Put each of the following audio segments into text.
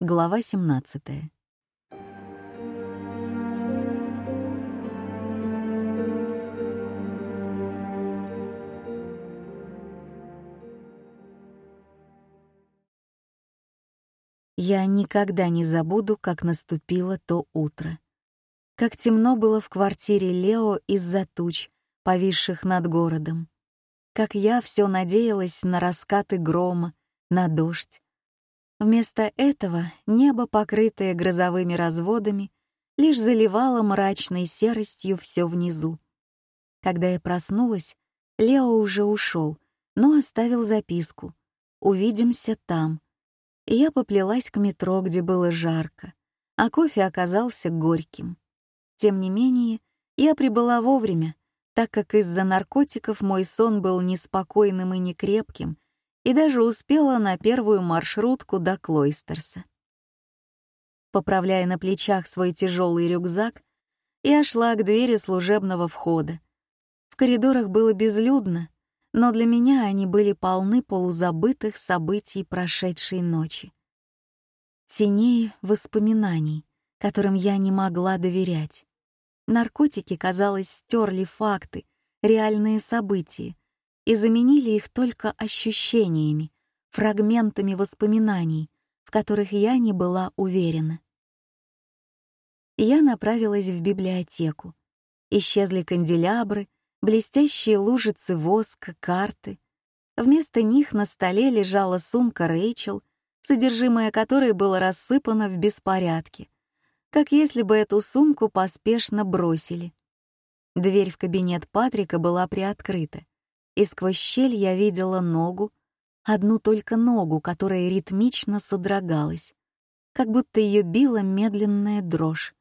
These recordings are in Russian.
Глава 17. Я никогда не забуду, как наступило то утро. Как темно было в квартире Лео из-за туч, повисших над городом. Как я все надеялась на раскаты грома, на дождь, Вместо этого небо, покрытое грозовыми разводами, лишь заливало мрачной серостью все внизу. Когда я проснулась, Лео уже ушел, но оставил записку. «Увидимся там». И я поплелась к метро, где было жарко, а кофе оказался горьким. Тем не менее, я прибыла вовремя, так как из-за наркотиков мой сон был неспокойным и некрепким, и даже успела на первую маршрутку до Клойстерса. Поправляя на плечах свой тяжелый рюкзак, я шла к двери служебного входа. В коридорах было безлюдно, но для меня они были полны полузабытых событий прошедшей ночи. Теней воспоминаний, которым я не могла доверять. Наркотики, казалось, стерли факты, реальные события, и заменили их только ощущениями, фрагментами воспоминаний, в которых я не была уверена. Я направилась в библиотеку. Исчезли канделябры, блестящие лужицы воска, карты. Вместо них на столе лежала сумка Рэйчел, содержимое которой было рассыпано в беспорядке, как если бы эту сумку поспешно бросили. Дверь в кабинет Патрика была приоткрыта, и сквозь щель я видела ногу, одну только ногу, которая ритмично содрогалась, как будто ее била медленная дрожь.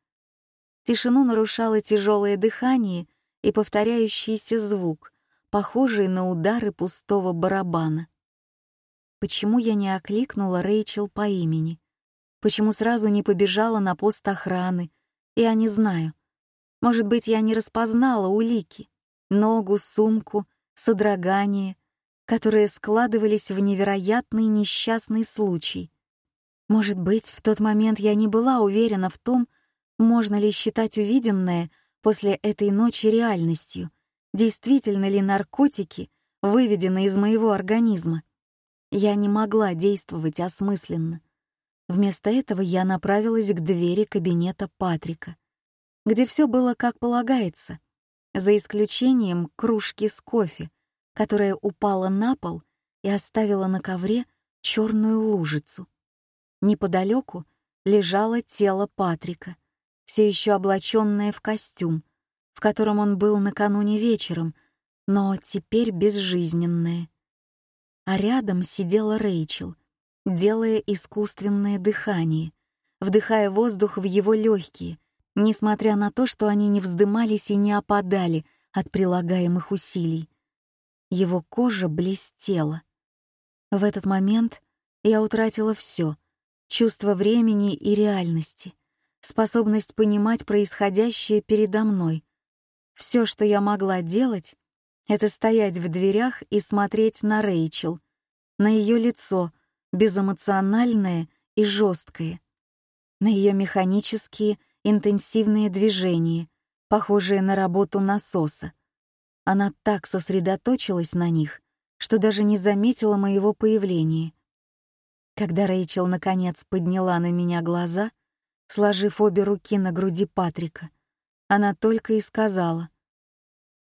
Тишину нарушало тяжелое дыхание и повторяющийся звук, похожий на удары пустого барабана. Почему я не окликнула Рэйчел по имени? Почему сразу не побежала на пост охраны? Я не знаю. Может быть, я не распознала улики. Ногу, сумку содрогание, которые складывались в невероятный несчастный случай. Может быть, в тот момент я не была уверена в том, можно ли считать увиденное после этой ночи реальностью, действительно ли наркотики выведены из моего организма. Я не могла действовать осмысленно. Вместо этого я направилась к двери кабинета Патрика, где все было как полагается за исключением кружки с кофе, которая упала на пол и оставила на ковре черную лужицу. Неподалеку лежало тело Патрика, все еще облаченное в костюм, в котором он был накануне вечером, но теперь безжизненное. А рядом сидела Рэйчел, делая искусственное дыхание, вдыхая воздух в его легкие, несмотря на то, что они не вздымались и не опадали от прилагаемых усилий. Его кожа блестела. В этот момент я утратила все — чувство времени и реальности, способность понимать происходящее передо мной. Все, что я могла делать, это стоять в дверях и смотреть на Рэйчел, на ее лицо, безэмоциональное и жесткое, на ее механические — интенсивные движения, похожие на работу насоса. Она так сосредоточилась на них, что даже не заметила моего появления. Когда Рэйчел наконец подняла на меня глаза, сложив обе руки на груди Патрика, она только и сказала.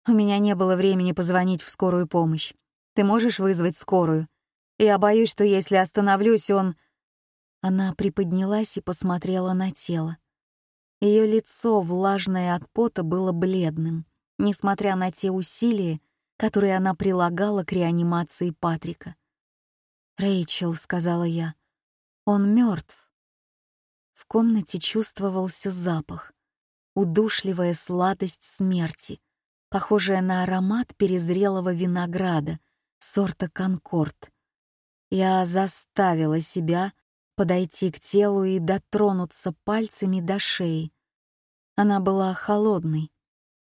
«У меня не было времени позвонить в скорую помощь. Ты можешь вызвать скорую? Я боюсь, что если остановлюсь, он...» Она приподнялась и посмотрела на тело. Ее лицо, влажное от пота, было бледным, несмотря на те усилия, которые она прилагала к реанимации Патрика. «Рэйчел», — сказала я, — «он мертв». В комнате чувствовался запах, удушливая сладость смерти, похожая на аромат перезрелого винограда, сорта «Конкорд». Я заставила себя подойти к телу и дотронуться пальцами до шеи. Она была холодной.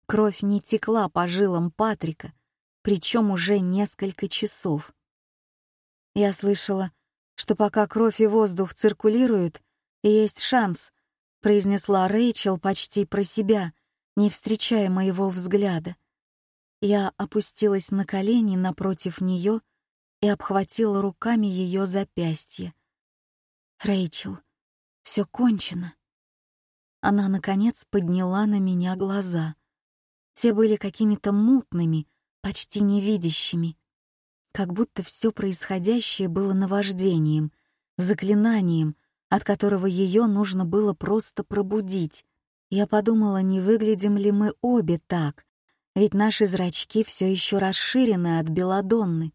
Кровь не текла по жилам Патрика, причем уже несколько часов. Я слышала, что пока кровь и воздух циркулируют, есть шанс, произнесла Рэйчел почти про себя, не встречая моего взгляда. Я опустилась на колени напротив нее и обхватила руками ее запястье. «Рэйчел, все кончено». Она, наконец, подняла на меня глаза. Те были какими-то мутными, почти невидящими. Как будто все происходящее было наваждением, заклинанием, от которого ее нужно было просто пробудить. Я подумала, не выглядим ли мы обе так, ведь наши зрачки все еще расширены от белодонны.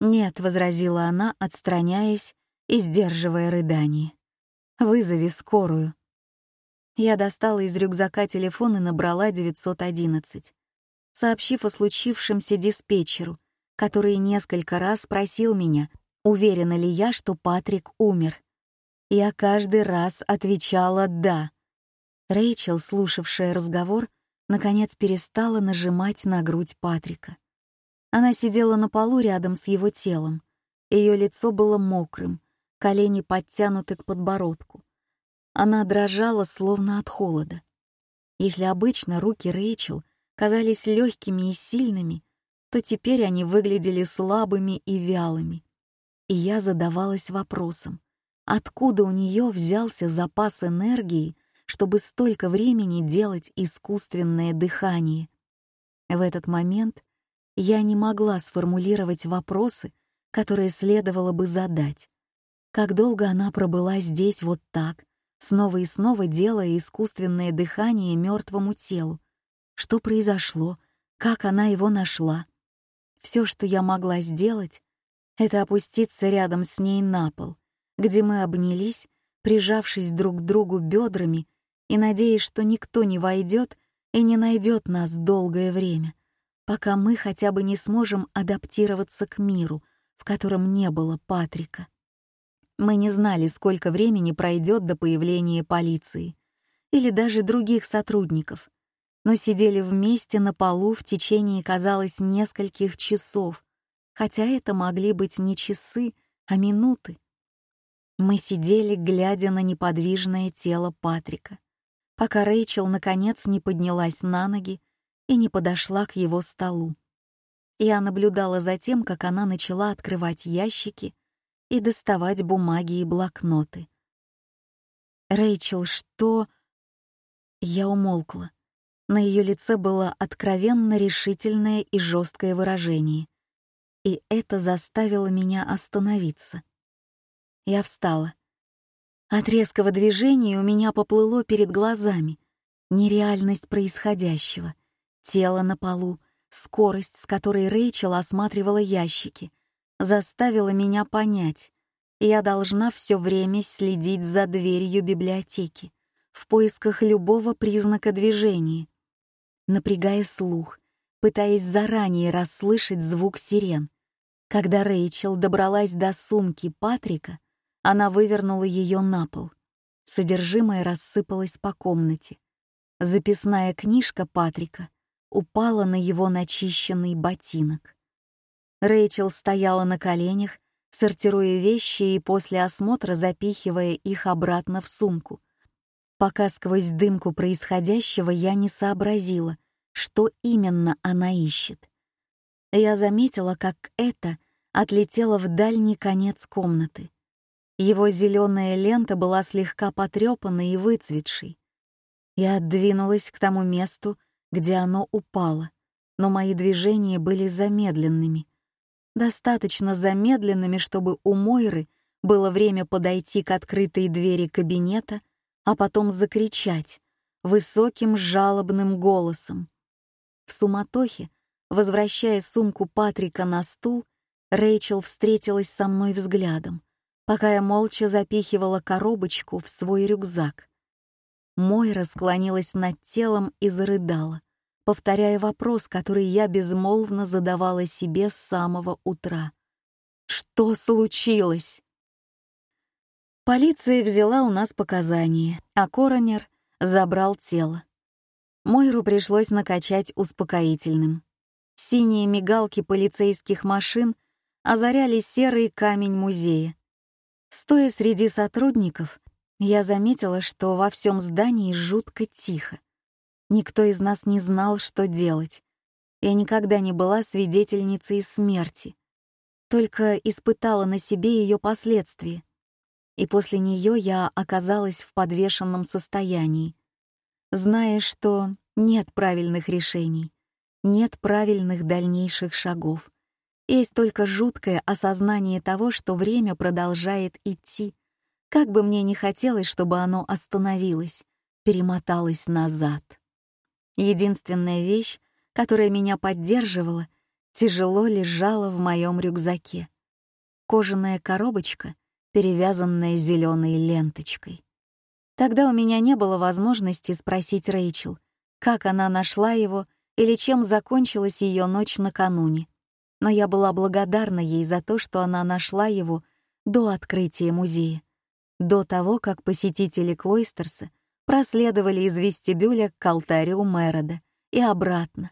«Нет», — возразила она, отстраняясь и издерживая рыдание. «Вызови скорую». Я достала из рюкзака телефон и набрала 911, сообщив о случившемся диспетчеру, который несколько раз спросил меня, уверена ли я, что Патрик умер. Я каждый раз отвечала «да». Рэйчел, слушавшая разговор, наконец перестала нажимать на грудь Патрика. Она сидела на полу рядом с его телом. Ее лицо было мокрым, колени подтянуты к подбородку. Она дрожала, словно от холода. Если обычно руки Рэйчел казались легкими и сильными, то теперь они выглядели слабыми и вялыми. И я задавалась вопросом, откуда у нее взялся запас энергии, чтобы столько времени делать искусственное дыхание. В этот момент я не могла сформулировать вопросы, которые следовало бы задать, как долго она пробыла здесь вот так, снова и снова делая искусственное дыхание мертвому телу. Что произошло? Как она его нашла? Все, что я могла сделать, это опуститься рядом с ней на пол, где мы обнялись, прижавшись друг к другу бедрами и надеясь, что никто не войдет и не найдет нас долгое время, пока мы хотя бы не сможем адаптироваться к миру, в котором не было Патрика. Мы не знали, сколько времени пройдет до появления полиции или даже других сотрудников, но сидели вместе на полу в течение, казалось, нескольких часов, хотя это могли быть не часы, а минуты. Мы сидели, глядя на неподвижное тело Патрика, пока Рэйчел, наконец, не поднялась на ноги и не подошла к его столу. Я наблюдала за тем, как она начала открывать ящики, и доставать бумаги и блокноты. «Рэйчел, что...» Я умолкла. На ее лице было откровенно решительное и жесткое выражение. И это заставило меня остановиться. Я встала. От резкого движения у меня поплыло перед глазами. Нереальность происходящего. Тело на полу, скорость, с которой Рэйчел осматривала ящики — заставила меня понять, я должна все время следить за дверью библиотеки в поисках любого признака движения, напрягая слух, пытаясь заранее расслышать звук сирен. Когда Рэйчел добралась до сумки Патрика, она вывернула ее на пол. Содержимое рассыпалось по комнате. Записная книжка Патрика упала на его начищенный ботинок. Рэйчел стояла на коленях, сортируя вещи и после осмотра запихивая их обратно в сумку. Пока сквозь дымку происходящего я не сообразила, что именно она ищет. Я заметила, как это отлетело в дальний конец комнаты. Его зеленая лента была слегка потрепанной и выцветшей. Я двинулась к тому месту, где оно упало, но мои движения были замедленными — достаточно замедленными, чтобы у Мойры было время подойти к открытой двери кабинета, а потом закричать высоким жалобным голосом. В суматохе, возвращая сумку Патрика на стул, Рэйчел встретилась со мной взглядом, пока я молча запихивала коробочку в свой рюкзак. Мойра склонилась над телом и зарыдала повторяя вопрос, который я безмолвно задавала себе с самого утра. «Что случилось?» Полиция взяла у нас показания, а коронер забрал тело. Мойру пришлось накачать успокоительным. Синие мигалки полицейских машин озаряли серый камень музея. Стоя среди сотрудников, я заметила, что во всем здании жутко тихо. Никто из нас не знал, что делать. Я никогда не была свидетельницей смерти. Только испытала на себе ее последствия. И после нее я оказалась в подвешенном состоянии, зная, что нет правильных решений, нет правильных дальнейших шагов. Есть только жуткое осознание того, что время продолжает идти, как бы мне ни хотелось, чтобы оно остановилось, перемоталось назад. Единственная вещь, которая меня поддерживала, тяжело лежала в моем рюкзаке. Кожаная коробочка, перевязанная зеленой ленточкой. Тогда у меня не было возможности спросить Рэйчел, как она нашла его или чем закончилась ее ночь накануне. Но я была благодарна ей за то, что она нашла его до открытия музея, до того, как посетители Клойстерса проследовали из вестибюля к алтарю Мэрода и обратно.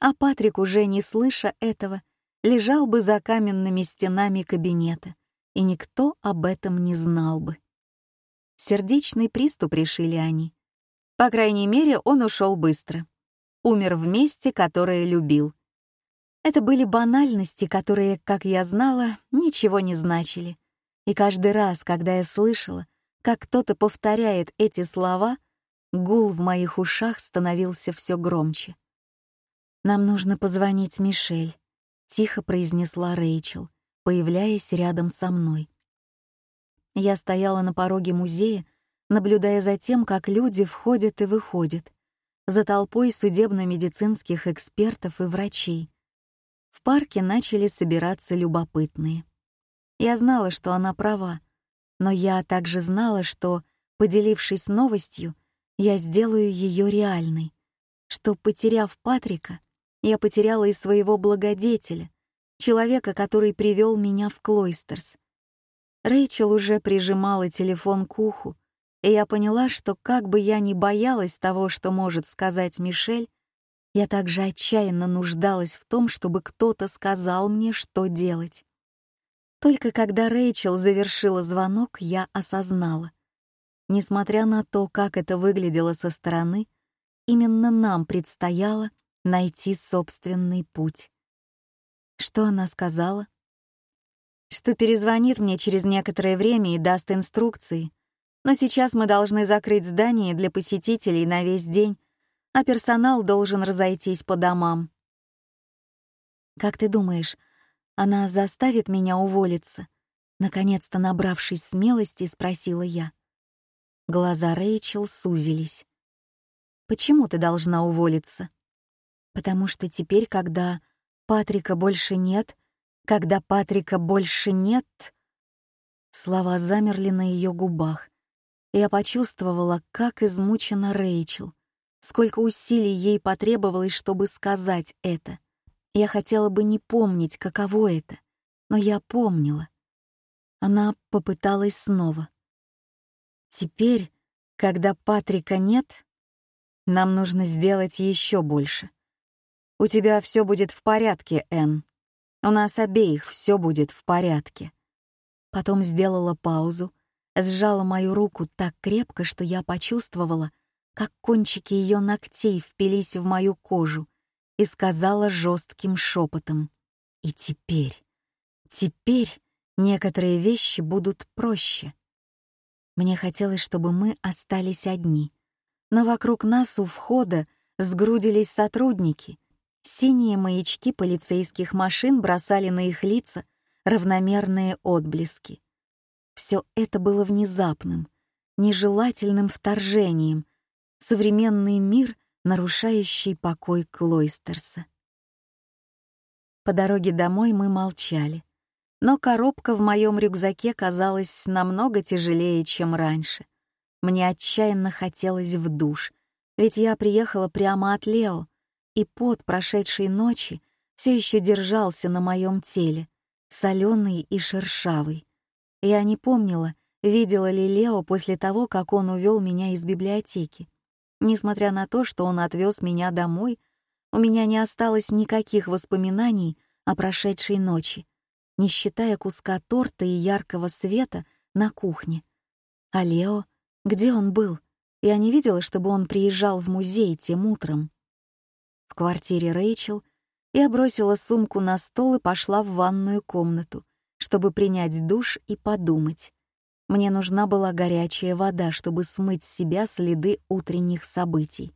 А Патрик, уже не слыша этого, лежал бы за каменными стенами кабинета, и никто об этом не знал бы. Сердечный приступ решили они. По крайней мере, он ушел быстро. Умер в месте, которое любил. Это были банальности, которые, как я знала, ничего не значили. И каждый раз, когда я слышала, как кто-то повторяет эти слова, гул в моих ушах становился все громче. «Нам нужно позвонить Мишель», — тихо произнесла Рэйчел, появляясь рядом со мной. Я стояла на пороге музея, наблюдая за тем, как люди входят и выходят, за толпой судебно-медицинских экспертов и врачей. В парке начали собираться любопытные. Я знала, что она права — но я также знала, что, поделившись новостью, я сделаю ее реальной, что, потеряв Патрика, я потеряла и своего благодетеля, человека, который привел меня в Клойстерс. Рэйчел уже прижимала телефон к уху, и я поняла, что как бы я ни боялась того, что может сказать Мишель, я также отчаянно нуждалась в том, чтобы кто-то сказал мне, что делать. Только когда Рэйчел завершила звонок, я осознала. Несмотря на то, как это выглядело со стороны, именно нам предстояло найти собственный путь. Что она сказала? Что перезвонит мне через некоторое время и даст инструкции. Но сейчас мы должны закрыть здание для посетителей на весь день, а персонал должен разойтись по домам. Как ты думаешь, она заставит меня уволиться. Наконец-то набравшись смелости, спросила я. Глаза Рэйчел сузились. «Почему ты должна уволиться?» «Потому что теперь, когда Патрика больше нет, когда Патрика больше нет...» Слова замерли на ее губах. Я почувствовала, как измучена Рэйчел, сколько усилий ей потребовалось, чтобы сказать это. Я хотела бы не помнить, каково это, но я помнила. Она попыталась снова. Теперь, когда Патрика нет, нам нужно сделать еще больше. У тебя все будет в порядке, Энн. У нас обеих все будет в порядке. Потом сделала паузу, сжала мою руку так крепко, что я почувствовала, как кончики ее ногтей впились в мою кожу — и сказала жестким шепотом. «И теперь, теперь некоторые вещи будут проще». Мне хотелось, чтобы мы остались одни, но вокруг нас у входа сгрудились сотрудники. Синие маячки полицейских машин бросали на их лица равномерные отблески. Все это было внезапным, нежелательным вторжением. Современный мир — нарушающий покой Клойстерса. По дороге домой мы молчали, но коробка в моем рюкзаке казалась намного тяжелее, чем раньше. Мне отчаянно хотелось в душ, ведь я приехала прямо от Лео, и пот прошедшей ночи все еще держался на моем теле, соленый и шершавый. Я не помнила, видела ли Лео после того, как он увел меня из библиотеки. Несмотря на то, что он отвез меня домой, у меня не осталось никаких воспоминаний о прошедшей ночи, не считая куска торта и яркого света на кухне. А Лео? Где он был? Я не видела, чтобы он приезжал в музей тем утром. В квартире Рэйчел я бросила сумку на стол и пошла в ванную комнату, чтобы принять душ и подумать. Мне нужна была горячая вода, чтобы смыть с себя следы утренних событий.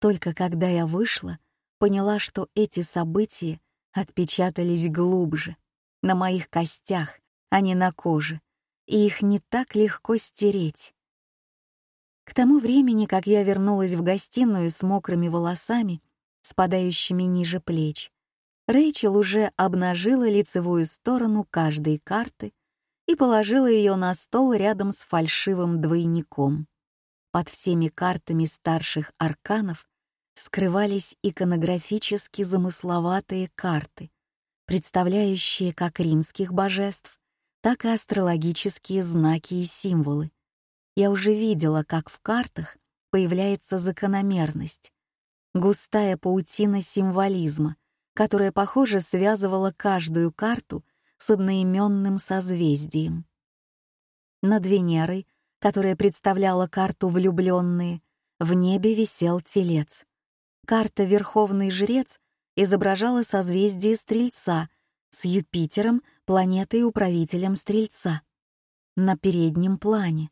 Только когда я вышла, поняла, что эти события отпечатались глубже, на моих костях, а не на коже, и их не так легко стереть. К тому времени, как я вернулась в гостиную с мокрыми волосами, спадающими ниже плеч, Рэйчел уже обнажила лицевую сторону каждой карты и положила ее на стол рядом с фальшивым двойником. Под всеми картами старших арканов скрывались иконографически замысловатые карты, представляющие как римских божеств, так и астрологические знаки и символы. Я уже видела, как в картах появляется закономерность, густая паутина символизма, которая, похоже, связывала каждую карту с одноименным созвездием. Над Венерой, которая представляла карту влюбленные, в небе висел телец. Карта «Верховный жрец» изображала созвездие Стрельца с Юпитером, планетой-управителем Стрельца, на переднем плане.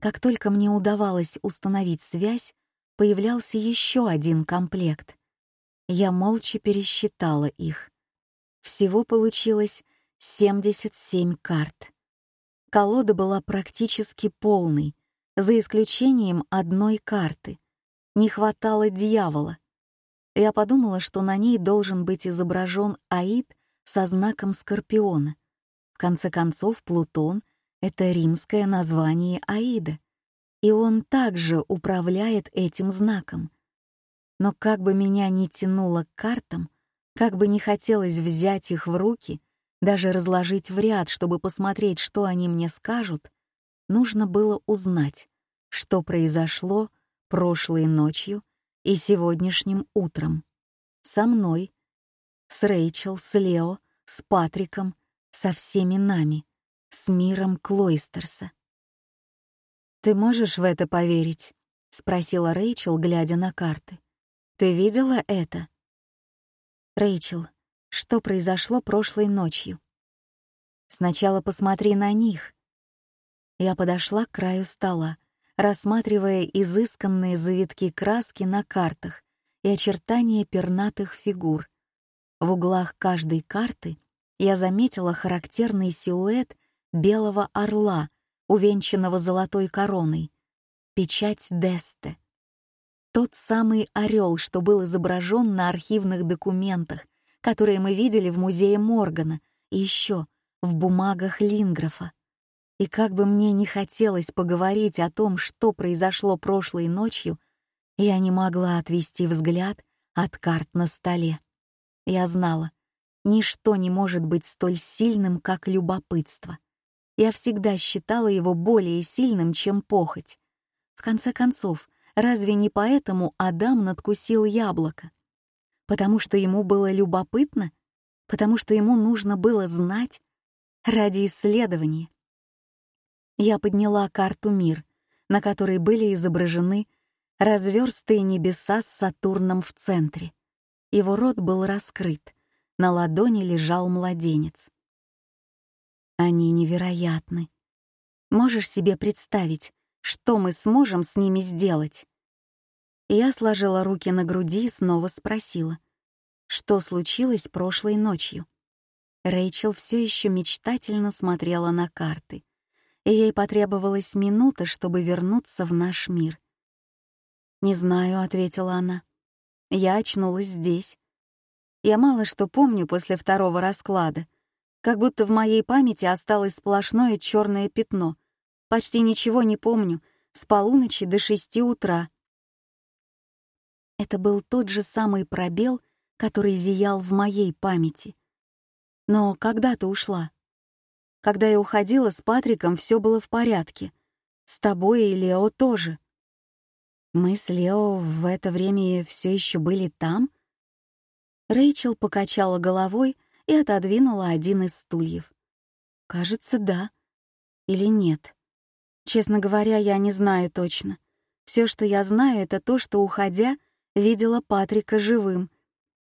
Как только мне удавалось установить связь, появлялся еще один комплект. Я молча пересчитала их. Всего получилось 77 карт. Колода была практически полной, за исключением одной карты. Не хватало дьявола. Я подумала, что на ней должен быть изображен Аид со знаком Скорпиона. В конце концов, Плутон — это римское название Аида, и он также управляет этим знаком. Но как бы меня ни тянуло к картам, как бы не хотелось взять их в руки — Даже разложить в ряд, чтобы посмотреть, что они мне скажут, нужно было узнать, что произошло прошлой ночью и сегодняшним утром. Со мной, с Рэйчел, с Лео, с Патриком, со всеми нами, с миром Клойстерса. «Ты можешь в это поверить?» — спросила Рэйчел, глядя на карты. «Ты видела это?» «Рэйчел, что произошло прошлой ночью. Сначала посмотри на них. Я подошла к краю стола, рассматривая изысканные завитки краски на картах и очертания пернатых фигур. В углах каждой карты я заметила характерный силуэт белого орла, увенчанного золотой короной, печать Десте. Тот самый орел, что был изображен на архивных документах которые мы видели в музее Моргана и еще в бумагах Линграфа. И как бы мне не хотелось поговорить о том, что произошло прошлой ночью, я не могла отвести взгляд от карт на столе. Я знала, ничто не может быть столь сильным, как любопытство. Я всегда считала его более сильным, чем похоть. В конце концов, разве не поэтому Адам надкусил яблоко? потому что ему было любопытно, потому что ему нужно было знать ради исследования. Я подняла карту «Мир», на которой были изображены разверстые небеса с Сатурном в центре. Его рот был раскрыт, на ладони лежал младенец. Они невероятны. Можешь себе представить, что мы сможем с ними сделать? Я сложила руки на груди и снова спросила, что случилось прошлой ночью. Рэйчел все еще мечтательно смотрела на карты, и ей потребовалась минута, чтобы вернуться в наш мир. «Не знаю», — ответила она. «Я очнулась здесь. Я мало что помню после второго расклада, как будто в моей памяти осталось сплошное черное пятно. Почти ничего не помню, с полуночи до шести утра — это был тот же самый пробел, который зиял в моей памяти. Но когда ты ушла? Когда я уходила с Патриком, все было в порядке. С тобой и Лео тоже. Мы с Лео в это время все еще были там? Рэйчел покачала головой и отодвинула один из стульев. Кажется, да. Или нет. Честно говоря, я не знаю точно. Все, что я знаю, это то, что, уходя, видела Патрика живым,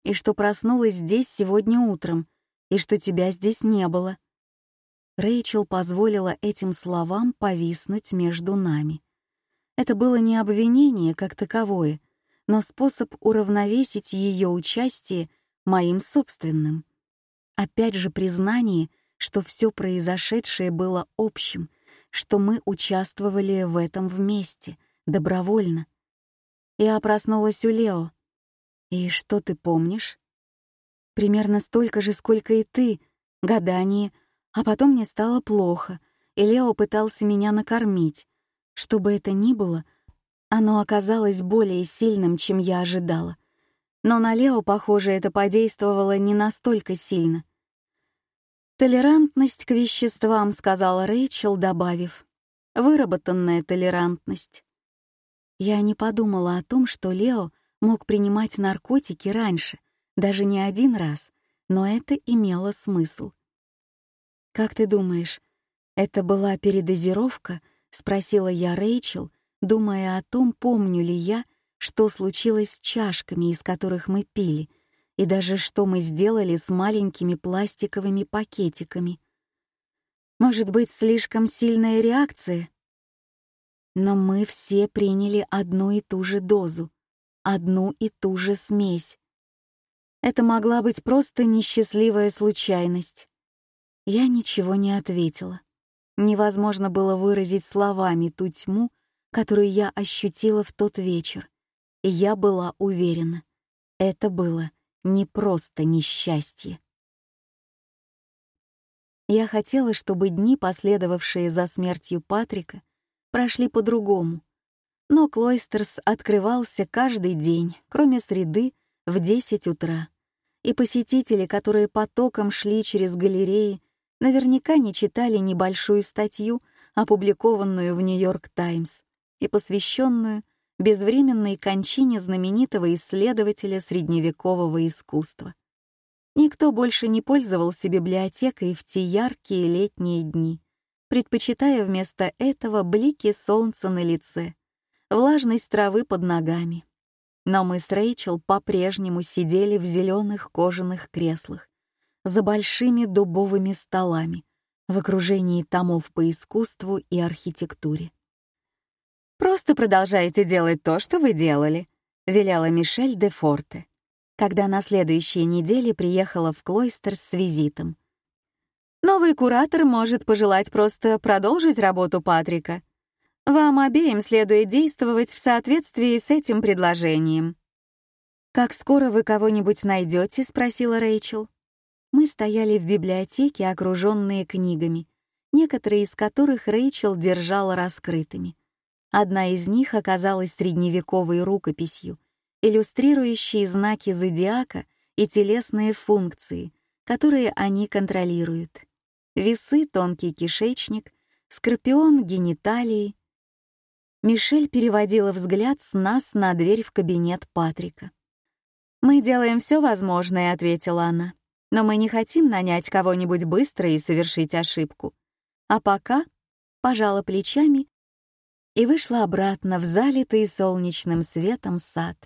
и что проснулась здесь сегодня утром, и что тебя здесь не было. Рэйчел позволила этим словам повиснуть между нами. Это было не обвинение как таковое, но способ уравновесить ее участие моим собственным. Опять же признание, что все произошедшее было общим, что мы участвовали в этом вместе, добровольно. Я проснулась у Лео. И что ты помнишь? Примерно столько же, сколько и ты, гадание, а потом мне стало плохо, и Лео пытался меня накормить. Что бы это ни было, оно оказалось более сильным, чем я ожидала. Но на Лео, похоже, это подействовало не настолько сильно. «Толерантность к веществам», — сказала Рэйчел, добавив. «Выработанная толерантность». Я не подумала о том, что Лео мог принимать наркотики раньше, даже не один раз, но это имело смысл. «Как ты думаешь, это была передозировка?» — спросила я Рэйчел, думая о том, помню ли я, что случилось с чашками, из которых мы пили, и даже что мы сделали с маленькими пластиковыми пакетиками. «Может быть, слишком сильная реакция?» Но мы все приняли одну и ту же дозу, одну и ту же смесь. Это могла быть просто несчастливая случайность. Я ничего не ответила. Невозможно было выразить словами ту тьму, которую я ощутила в тот вечер. И я была уверена, это было не просто несчастье. Я хотела, чтобы дни, последовавшие за смертью Патрика, прошли по-другому. Но Клойстерс открывался каждый день, кроме среды, в 10 утра. И посетители, которые потоком шли через галереи, наверняка не читали небольшую статью, опубликованную в «Нью-Йорк Таймс», и посвященную безвременной кончине знаменитого исследователя средневекового искусства. Никто больше не пользовался библиотекой в те яркие летние дни предпочитая вместо этого блики солнца на лице, влажность травы под ногами. Но мы с Рэйчел по-прежнему сидели в зеленых кожаных креслах, за большими дубовыми столами, в окружении томов по искусству и архитектуре. «Просто продолжайте делать то, что вы делали», — велела Мишель де Форте, когда на следующей неделе приехала в Клойстер с визитом. Новый куратор может пожелать просто продолжить работу Патрика. Вам обеим следует действовать в соответствии с этим предложением. «Как скоро вы кого-нибудь найдете?» — спросила Рэйчел. Мы стояли в библиотеке, окруженные книгами, некоторые из которых Рэйчел держала раскрытыми. Одна из них оказалась средневековой рукописью, иллюстрирующей знаки зодиака и телесные функции, которые они контролируют. Весы, тонкий кишечник, скорпион, гениталии. Мишель переводила взгляд с нас на дверь в кабинет Патрика. «Мы делаем все возможное», — ответила она. «Но мы не хотим нанять кого-нибудь быстро и совершить ошибку. А пока...» — пожала плечами и вышла обратно в залитый солнечным светом сад.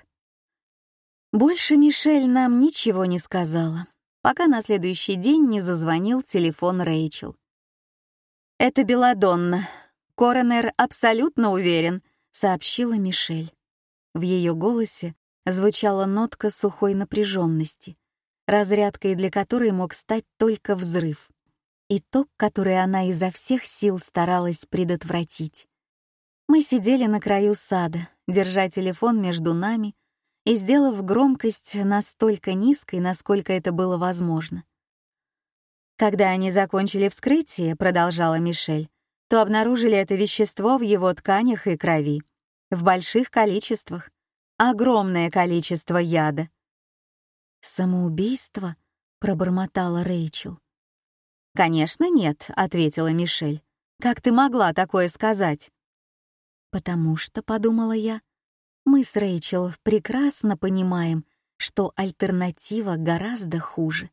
Больше Мишель нам ничего не сказала пока на следующий день не зазвонил телефон Рэйчел. «Это Беладонна. Коронер абсолютно уверен», — сообщила Мишель. В ее голосе звучала нотка сухой напряженности, разрядкой для которой мог стать только взрыв. Итог, который она изо всех сил старалась предотвратить. Мы сидели на краю сада, держа телефон между нами и сделав громкость настолько низкой, насколько это было возможно. Когда они закончили вскрытие, продолжала Мишель, то обнаружили это вещество в его тканях и крови. В больших количествах. Огромное количество яда. «Самоубийство?» — пробормотала Рэйчел. «Конечно нет», — ответила Мишель. «Как ты могла такое сказать?» «Потому что», — подумала я, мы с Рэйчел прекрасно понимаем, что альтернатива гораздо хуже.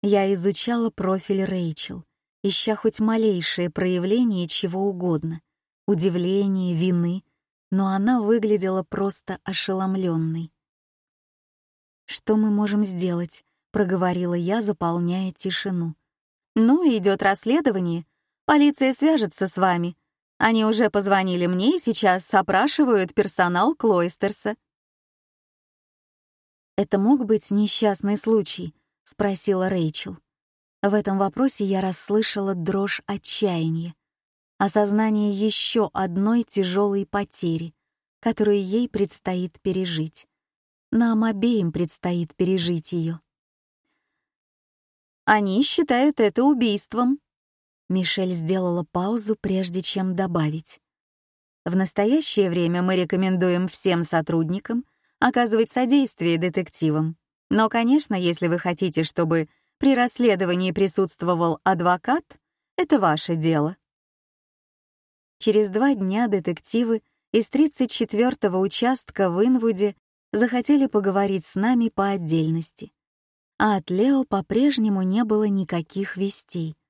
Я изучала профиль Рэйчел, ища хоть малейшее проявление чего угодно — удивления, вины, но она выглядела просто ошеломленной. «Что мы можем сделать?» — проговорила я, заполняя тишину. «Ну, идет расследование. Полиция свяжется с вами. Они уже позвонили мне и сейчас опрашивают персонал Клойстерса. «Это мог быть несчастный случай?» — спросила Рэйчел. В этом вопросе я расслышала дрожь отчаяния, осознание еще одной тяжелой потери, которую ей предстоит пережить. Нам обеим предстоит пережить ее. «Они считают это убийством», Мишель сделала паузу, прежде чем добавить. В настоящее время мы рекомендуем всем сотрудникам оказывать содействие детективам. Но, конечно, если вы хотите, чтобы при расследовании присутствовал адвокат, это ваше дело. Через два дня детективы из 34-го участка в Инвуде захотели поговорить с нами по отдельности. А от Лео по-прежнему не было никаких вестей —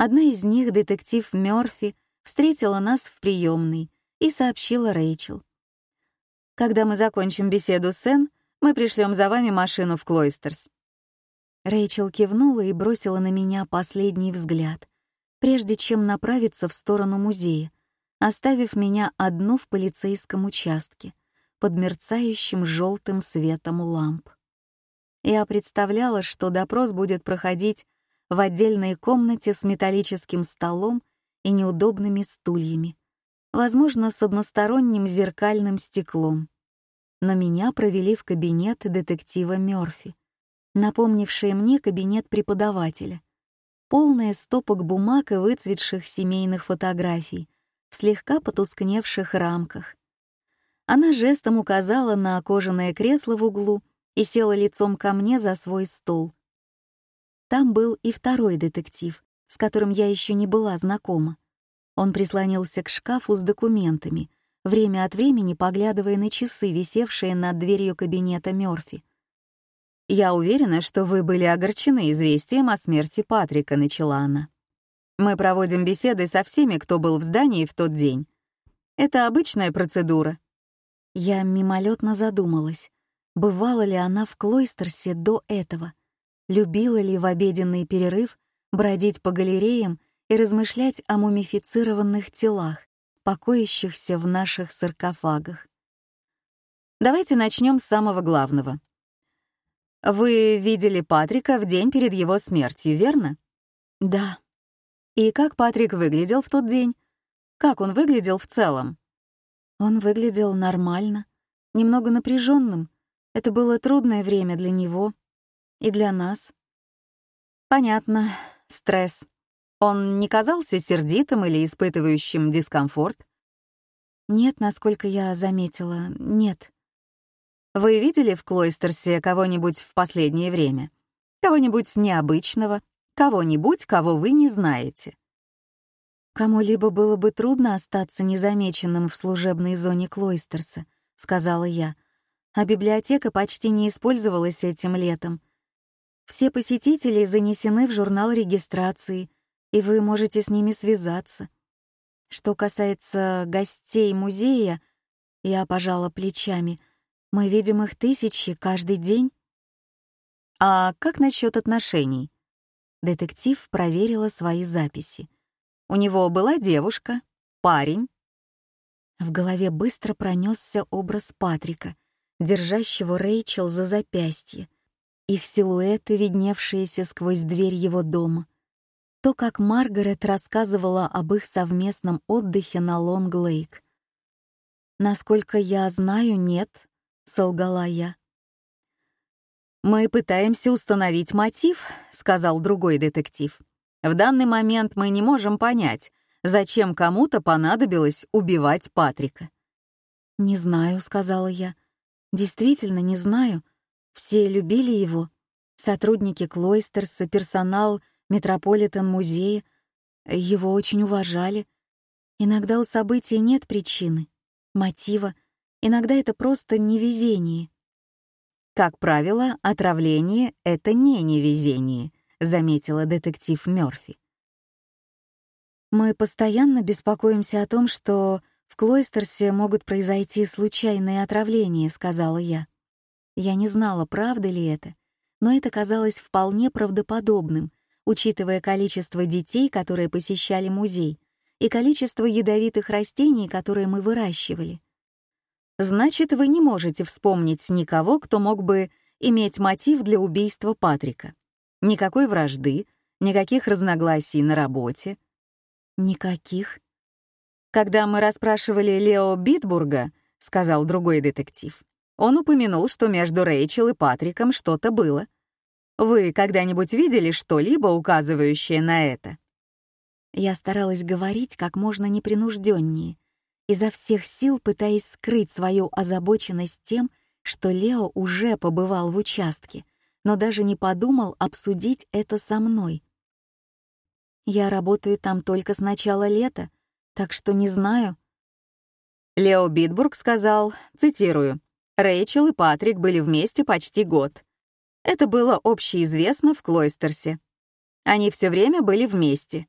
Одна из них, детектив Мёрфи, встретила нас в приемной и сообщила Рэйчел. «Когда мы закончим беседу с Энн, мы пришлем за вами машину в Клойстерс». Рэйчел кивнула и бросила на меня последний взгляд, прежде чем направиться в сторону музея, оставив меня одну в полицейском участке под мерцающим желтым светом ламп. Я представляла, что допрос будет проходить в отдельной комнате с металлическим столом и неудобными стульями, возможно, с односторонним зеркальным стеклом. Но меня провели в кабинет детектива Мёрфи, напомнивший мне кабинет преподавателя. Полная стопок бумаг и выцветших семейных фотографий в слегка потускневших рамках. Она жестом указала на кожаное кресло в углу и села лицом ко мне за свой стол, там был и второй детектив, с которым я еще не была знакома. Он прислонился к шкафу с документами, время от времени поглядывая на часы, висевшие над дверью кабинета Мёрфи. «Я уверена, что вы были огорчены известием о смерти Патрика», — начала она. «Мы проводим беседы со всеми, кто был в здании в тот день. Это обычная процедура». Я мимолетно задумалась, бывала ли она в Клойстерсе до этого любила ли в обеденный перерыв бродить по галереям и размышлять о мумифицированных телах, покоящихся в наших саркофагах. Давайте начнем с самого главного. Вы видели Патрика в день перед его смертью, верно? Да. И как Патрик выглядел в тот день? Как он выглядел в целом? Он выглядел нормально, немного напряженным. Это было трудное время для него, и для нас. Понятно, стресс. Он не казался сердитым или испытывающим дискомфорт? Нет, насколько я заметила, нет. Вы видели в Клойстерсе кого-нибудь в последнее время? Кого-нибудь необычного? Кого-нибудь, кого вы не знаете? Кому-либо было бы трудно остаться незамеченным в служебной зоне Клойстерса, сказала я, а библиотека почти не использовалась этим летом — все посетители занесены в журнал регистрации, и вы можете с ними связаться. Что касается гостей музея, я пожала плечами. Мы видим их тысячи каждый день. А как насчет отношений? Детектив проверила свои записи. У него была девушка, парень. В голове быстро пронесся образ Патрика, держащего Рэйчел за запястье, их силуэты, видневшиеся сквозь дверь его дома, то, как Маргарет рассказывала об их совместном отдыхе на Лонг-Лейк. «Насколько я знаю, нет», — солгала я. «Мы пытаемся установить мотив», — сказал другой детектив. «В данный момент мы не можем понять, зачем кому-то понадобилось убивать Патрика». «Не знаю», — сказала я. «Действительно не знаю. Все любили его. Сотрудники Клойстерса, персонал Метрополитен-музея. Его очень уважали. Иногда у событий нет причины, мотива. Иногда это просто невезение. «Как правило, отравление — это не невезение», — заметила детектив Мёрфи. «Мы постоянно беспокоимся о том, что в Клойстерсе могут произойти случайные отравления», — сказала я. Я не знала, правда ли это, но это казалось вполне правдоподобным, учитывая количество детей, которые посещали музей, и количество ядовитых растений, которые мы выращивали. Значит, вы не можете вспомнить никого, кто мог бы иметь мотив для убийства Патрика. Никакой вражды, никаких разногласий на работе. Никаких. Когда мы расспрашивали Лео Битбурга, сказал другой детектив, он упомянул, что между Рэйчел и Патриком что-то было. Вы когда-нибудь видели что-либо, указывающее на это? Я старалась говорить как можно непринужденнее, изо всех сил пытаясь скрыть свою озабоченность тем, что Лео уже побывал в участке, но даже не подумал обсудить это со мной. Я работаю там только с начала лета, так что не знаю. Лео Битбург сказал, цитирую, Рэйчел и Патрик были вместе почти год. Это было общеизвестно в Клойстерсе. Они все время были вместе.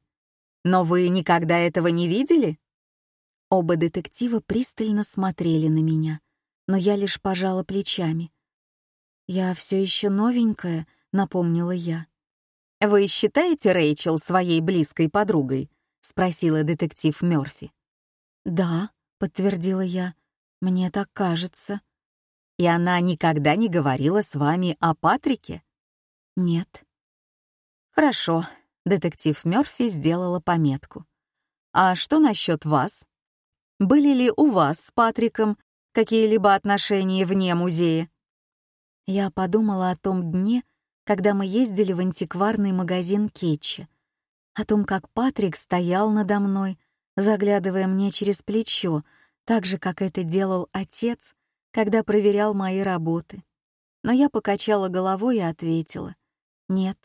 Но вы никогда этого не видели? Оба детектива пристально смотрели на меня, но я лишь пожала плечами. «Я все еще новенькая», — напомнила я. «Вы считаете Рэйчел своей близкой подругой?» — спросила детектив Мёрфи. «Да», — подтвердила я, — «мне так кажется» и она никогда не говорила с вами о Патрике? Нет. Хорошо. Детектив Мёрфи сделала пометку. А что насчет вас? Были ли у вас с Патриком какие-либо отношения вне музея? Я подумала о том дне, когда мы ездили в антикварный магазин Кетчи, о том, как Патрик стоял надо мной, заглядывая мне через плечо, так же, как это делал отец — когда проверял мои работы. Но я покачала головой и ответила. «Нет».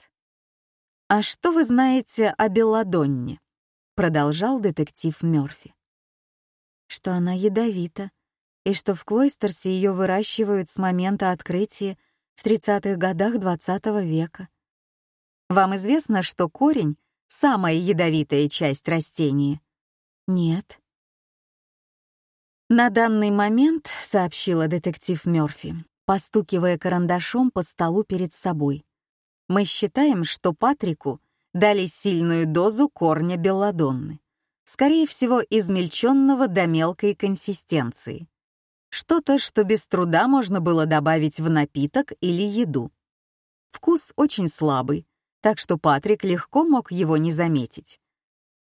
«А что вы знаете о Белладонне?» — продолжал детектив Мёрфи. «Что она ядовита, и что в Клойстерсе ее выращивают с момента открытия в 30-х годах XX -го века. Вам известно, что корень — самая ядовитая часть растения?» «Нет», «На данный момент», — сообщила детектив Мёрфи, постукивая карандашом по столу перед собой, «мы считаем, что Патрику дали сильную дозу корня белладонны, скорее всего, измельченного до мелкой консистенции. Что-то, что без труда можно было добавить в напиток или еду. Вкус очень слабый, так что Патрик легко мог его не заметить.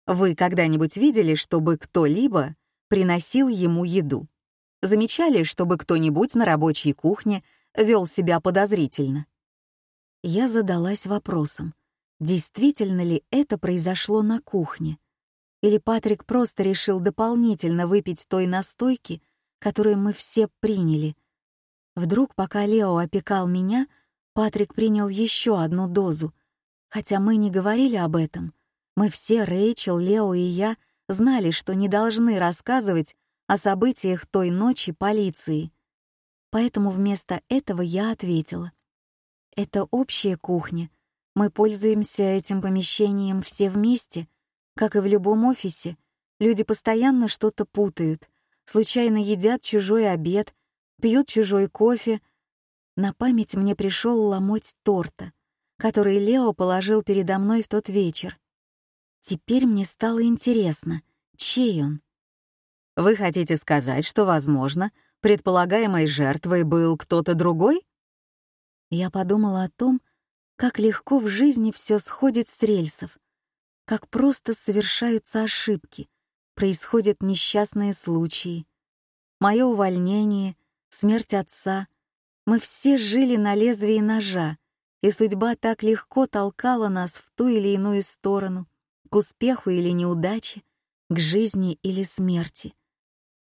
Вы когда-нибудь видели, чтобы кто-либо приносил ему еду. Замечали, чтобы кто-нибудь на рабочей кухне вел себя подозрительно? Я задалась вопросом, действительно ли это произошло на кухне? Или Патрик просто решил дополнительно выпить той настойки, которую мы все приняли? Вдруг, пока Лео опекал меня, Патрик принял еще одну дозу. Хотя мы не говорили об этом. Мы все, Рэйчел, Лео и я — знали, что не должны рассказывать о событиях той ночи полиции. Поэтому вместо этого я ответила. «Это общая кухня. Мы пользуемся этим помещением все вместе, как и в любом офисе. Люди постоянно что-то путают, случайно едят чужой обед, пьют чужой кофе. На память мне пришел ломоть торта, который Лео положил передо мной в тот вечер. Теперь мне стало интересно, чей он. Вы хотите сказать, что, возможно, предполагаемой жертвой был кто-то другой? Я подумала о том, как легко в жизни все сходит с рельсов, как просто совершаются ошибки, происходят несчастные случаи. Мое увольнение, смерть отца. Мы все жили на лезвии ножа, и судьба так легко толкала нас в ту или иную сторону — к успеху или неудаче, к жизни или смерти.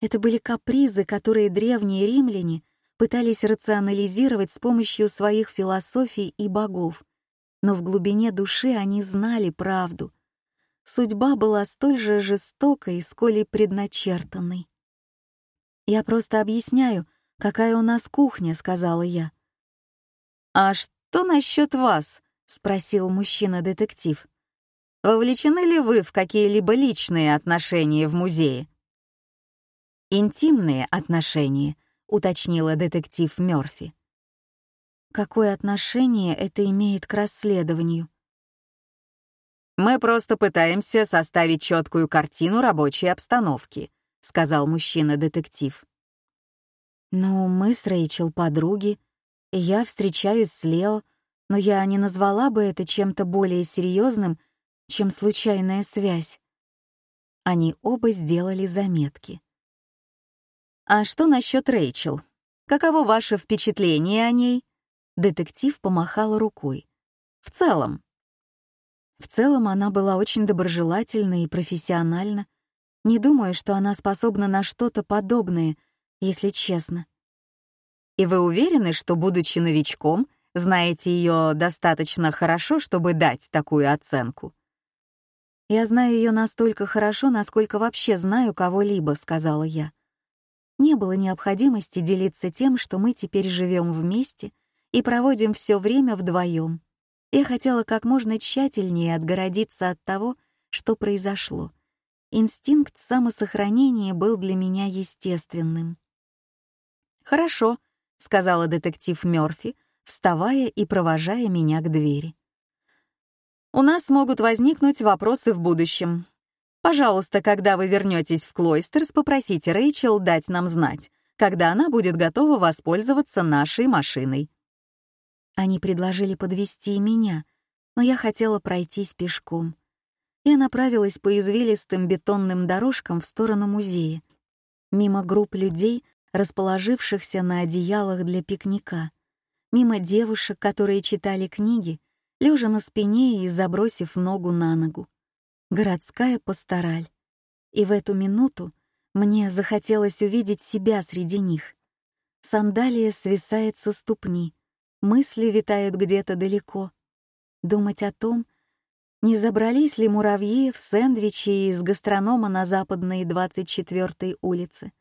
Это были капризы, которые древние римляне пытались рационализировать с помощью своих философий и богов, но в глубине души они знали правду. Судьба была столь же жестокой, сколь и предначертанной. «Я просто объясняю, какая у нас кухня», — сказала я. «А что насчет вас?» — спросил мужчина-детектив. Вовлечены ли вы в какие-либо личные отношения в музее? Интимные отношения, уточнила детектив Мёрфи. Какое отношение это имеет к расследованию? Мы просто пытаемся составить четкую картину рабочей обстановки, сказал мужчина-детектив. Ну, мы с Рэйчел подруги, я встречаюсь с Лео, но я не назвала бы это чем-то более серьезным, чем случайная связь. Они оба сделали заметки. «А что насчет Рэйчел? Каково ваше впечатление о ней?» Детектив помахал рукой. «В целом». В целом она была очень доброжелательна и профессиональна. Не думаю, что она способна на что-то подобное, если честно. «И вы уверены, что, будучи новичком, знаете ее достаточно хорошо, чтобы дать такую оценку?» «Я знаю ее настолько хорошо, насколько вообще знаю кого-либо», — сказала я. Не было необходимости делиться тем, что мы теперь живем вместе и проводим все время вдвоем. Я хотела как можно тщательнее отгородиться от того, что произошло. Инстинкт самосохранения был для меня естественным. «Хорошо», — сказала детектив Мёрфи, вставая и провожая меня к двери у нас могут возникнуть вопросы в будущем. Пожалуйста, когда вы вернетесь в Клойстерс, попросите Рэйчел дать нам знать, когда она будет готова воспользоваться нашей машиной. Они предложили подвести меня, но я хотела пройтись пешком. Я направилась по извилистым бетонным дорожкам в сторону музея, мимо групп людей, расположившихся на одеялах для пикника, мимо девушек, которые читали книги, лежа на спине и забросив ногу на ногу. Городская пастораль. И в эту минуту мне захотелось увидеть себя среди них. Сандалия свисает со ступни, мысли витают где-то далеко. Думать о том, не забрались ли муравьи в сэндвичи из гастронома на западной 24-й улице.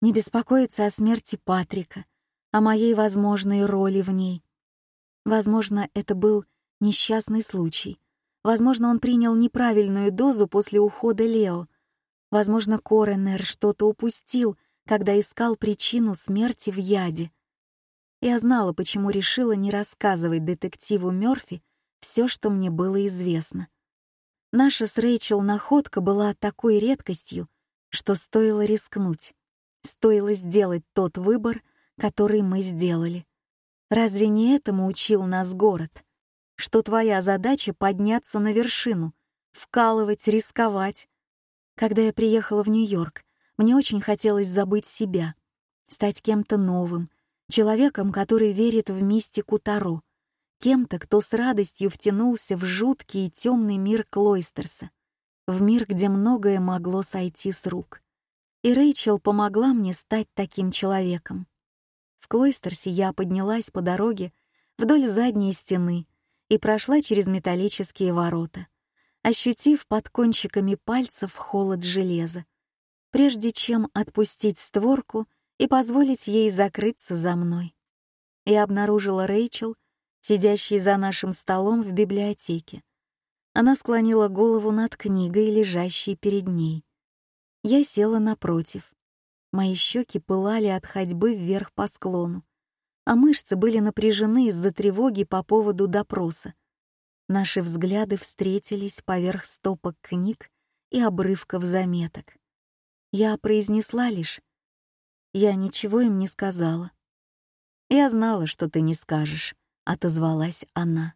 Не беспокоиться о смерти Патрика, о моей возможной роли в ней. Возможно, это был Несчастный случай. Возможно, он принял неправильную дозу после ухода Лео. Возможно, Коронер что-то упустил, когда искал причину смерти в яде. Я знала, почему решила не рассказывать детективу Мёрфи все, что мне было известно. Наша с Рэйчел находка была такой редкостью, что стоило рискнуть. Стоило сделать тот выбор, который мы сделали. Разве не этому учил нас город? что твоя задача — подняться на вершину, вкалывать, рисковать. Когда я приехала в Нью-Йорк, мне очень хотелось забыть себя, стать кем-то новым, человеком, который верит в мистику Таро, кем-то, кто с радостью втянулся в жуткий и темный мир Клойстерса, в мир, где многое могло сойти с рук. И Рэйчел помогла мне стать таким человеком. В Клойстерсе я поднялась по дороге вдоль задней стены — и прошла через металлические ворота, ощутив под кончиками пальцев холод железа, прежде чем отпустить створку и позволить ей закрыться за мной. И обнаружила Рэйчел, сидящей за нашим столом в библиотеке. Она склонила голову над книгой, лежащей перед ней. Я села напротив. Мои щеки пылали от ходьбы вверх по склону а мышцы были напряжены из-за тревоги по поводу допроса. Наши взгляды встретились поверх стопок книг и обрывков заметок. Я произнесла лишь «Я ничего им не сказала». «Я знала, что ты не скажешь», — отозвалась она.